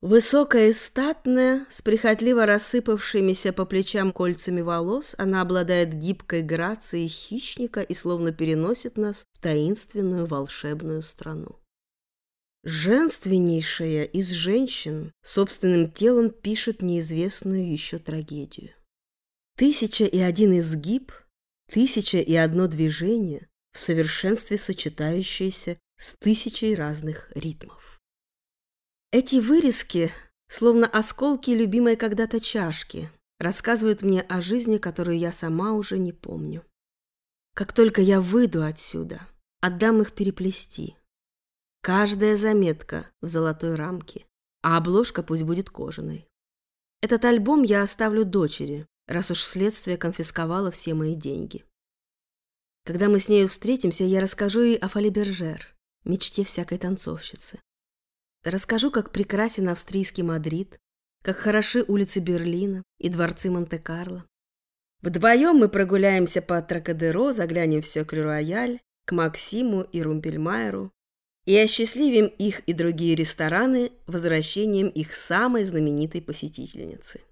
Высокая и статная, с прихотливо рассыпавшимися по плечам кольцами волос, она обладает гибкой грацией хищника и словно переносит нас в таинственную волшебную страну. Женственнейшая из женщин собственным телом пишет неизвестную еще трагедию. Тысяча и один изгиб, тысяча и одно движение, в совершенстве сочетающееся с тысячей разных ритмов. Эти вырезки, словно осколки любимой когда-то чашки, рассказывают мне о жизни, которую я сама уже не помню. Как только я выйду отсюда, отдам их переплести. Каждая заметка в золотой рамке, а обложка пусть будет кожаной. Этот альбом я оставлю дочери, раз уж следствие конфисковало все мои деньги. Когда мы с нею встретимся, я расскажу ей о Фалибержер, мечте всякой танцовщицы. Расскажу, как прекрасен австрийский Мадрид, как хороши улицы Берлина и дворцы Монте-Карло. Вдвоем мы прогуляемся по Тракадеро, заглянем в Сёкль-Рояль, к Максиму и Румпельмайеру и осчастливим их и другие рестораны возвращением их самой знаменитой посетительницы.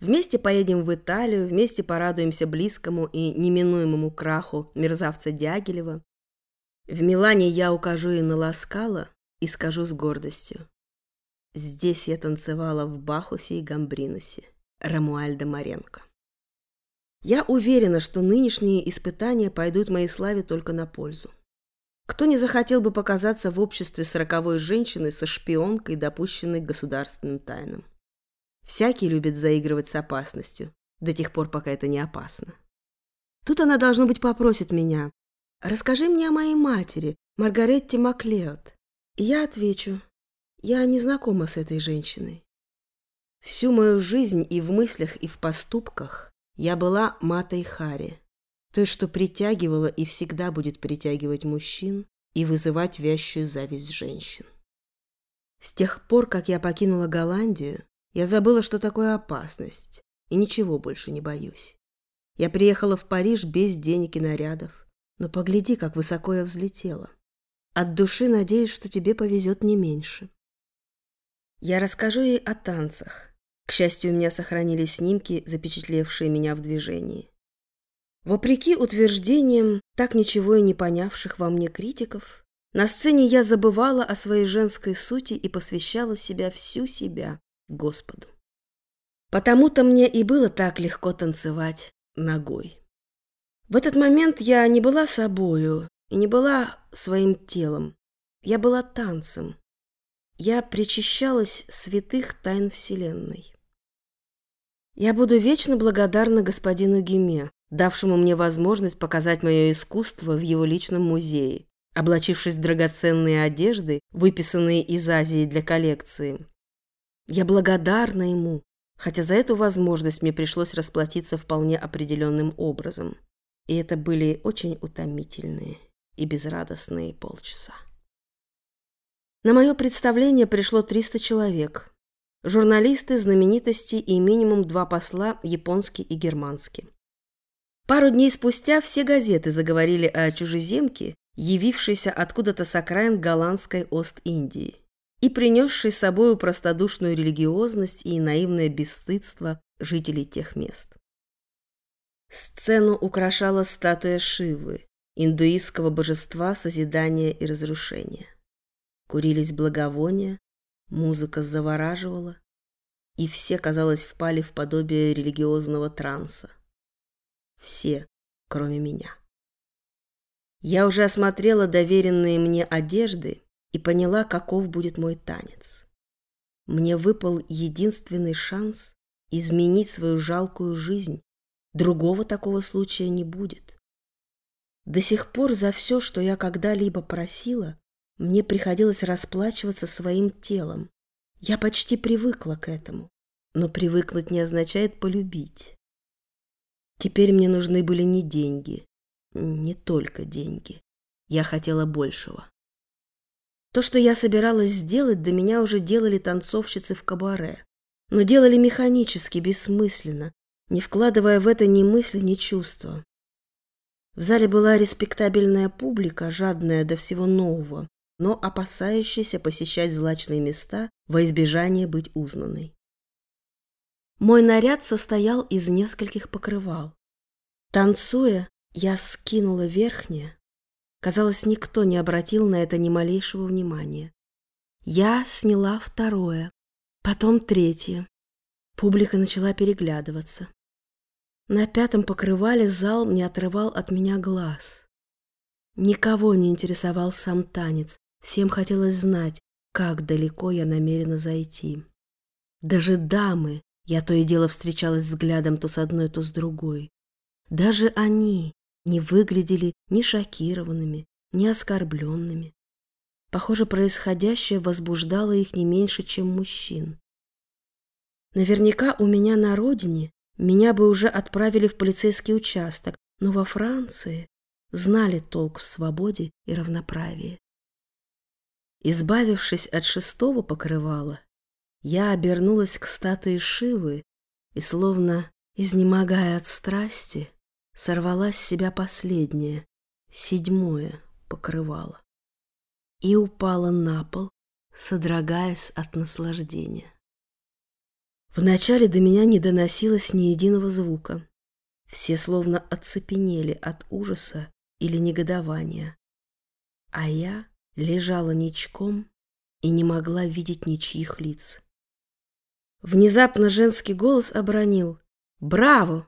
Вместе поедем в Италию, вместе порадуемся близкому и неминуемому краху мерзавца Дягилева. В Милане я укажу и на Ласкало, и скажу с гордостью. Здесь я танцевала в Бахусе и Гамбринусе. Рамуальда Маренко. Я уверена, что нынешние испытания пойдут моей славе только на пользу. Кто не захотел бы показаться в обществе сороковой женщины со шпионкой, допущенной государственным тайнам? Всякий любит заигрывать с опасностью, до тех пор, пока это не опасно. Тут она, должно быть, попросит меня, «Расскажи мне о моей матери, Маргаретте Маклеод. Я отвечу, я не знакома с этой женщиной. Всю мою жизнь и в мыслях, и в поступках я была матой Хари, той, что притягивала и всегда будет притягивать мужчин и вызывать вящую зависть женщин. С тех пор, как я покинула Голландию, я забыла, что такое опасность, и ничего больше не боюсь. Я приехала в Париж без денег и нарядов, но погляди, как высоко я взлетела. От души надеюсь, что тебе повезет не меньше. Я расскажу ей о танцах. К счастью, у меня сохранились снимки, запечатлевшие меня в движении. Вопреки утверждениям, так ничего и не понявших во мне критиков, на сцене я забывала о своей женской сути и посвящала себя всю себя Господу. Потому-то мне и было так легко танцевать ногой. В этот момент я не была собою, и не была своим телом. Я была танцем. Я причащалась святых тайн Вселенной. Я буду вечно благодарна господину Гиме, давшему мне возможность показать мое искусство в его личном музее, облачившись в драгоценные одежды, выписанные из Азии для коллекции. Я благодарна ему, хотя за эту возможность мне пришлось расплатиться вполне определенным образом. И это были очень утомительные и безрадостные полчаса. На мое представление пришло 300 человек. Журналисты, знаменитости и минимум два посла, японский и германский. Пару дней спустя все газеты заговорили о чужеземке, явившейся откуда-то с окраин голландской Ост-Индии и принесшей с собою простодушную религиозность и наивное бесстыдство жителей тех мест. Сцену украшала статуя Шивы, индуистского божества созидания и разрушения. Курились благовония, музыка завораживала, и все, казалось, впали в подобие религиозного транса. Все, кроме меня. Я уже осмотрела доверенные мне одежды и поняла, каков будет мой танец. Мне выпал единственный шанс изменить свою жалкую жизнь. Другого такого случая не будет. До сих пор за все, что я когда-либо просила, мне приходилось расплачиваться своим телом. Я почти привыкла к этому, но привыкнуть не означает полюбить. Теперь мне нужны были не деньги, не только деньги. Я хотела большего. То, что я собиралась сделать, до меня уже делали танцовщицы в кабаре, но делали механически, бессмысленно, не вкладывая в это ни мысли, ни чувства. В зале была респектабельная публика, жадная до всего нового, но опасающаяся посещать злачные места во избежание быть узнанной. Мой наряд состоял из нескольких покрывал. Танцуя, я скинула верхнее. Казалось, никто не обратил на это ни малейшего внимания. Я сняла второе, потом третье. Публика начала переглядываться. На пятом покрывале зал не отрывал от меня глаз. Никого не интересовал сам танец, всем хотелось знать, как далеко я намерена зайти. Даже дамы, я то и дело встречалась взглядом то с одной, то с другой. Даже они не выглядели ни шокированными, ни оскорбленными. Похоже, происходящее возбуждало их не меньше, чем мужчин. Наверняка у меня на родине меня бы уже отправили в полицейский участок, но во Франции знали толк в свободе и равноправии. Избавившись от шестого покрывала, я обернулась к статуе Шивы и, словно изнемогая от страсти, сорвала с себя последнее, седьмое покрывало и упала на пол, содрогаясь от наслаждения. Вначале до меня не доносилось ни единого звука. Все словно оцепенели от ужаса или негодования. А я лежала ничком и не могла видеть ничьих лиц. Внезапно женский голос обронил «Браво!»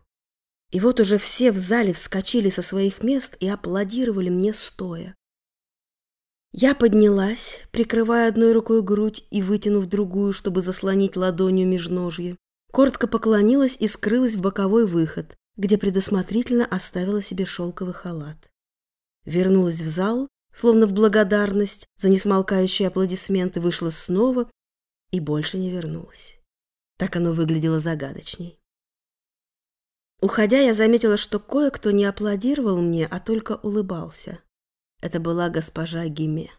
И вот уже все в зале вскочили со своих мест и аплодировали мне стоя. Я поднялась, прикрывая одной рукой грудь и вытянув другую, чтобы заслонить ладонью межножье. Коротко поклонилась и скрылась в боковой выход, где предусмотрительно оставила себе шелковый халат. Вернулась в зал, словно в благодарность за несмолкающие аплодисменты, вышла снова и больше не вернулась. Так оно выглядело загадочней. Уходя, я заметила, что кое-кто не аплодировал мне, а только улыбался. Это была госпожа Гиме.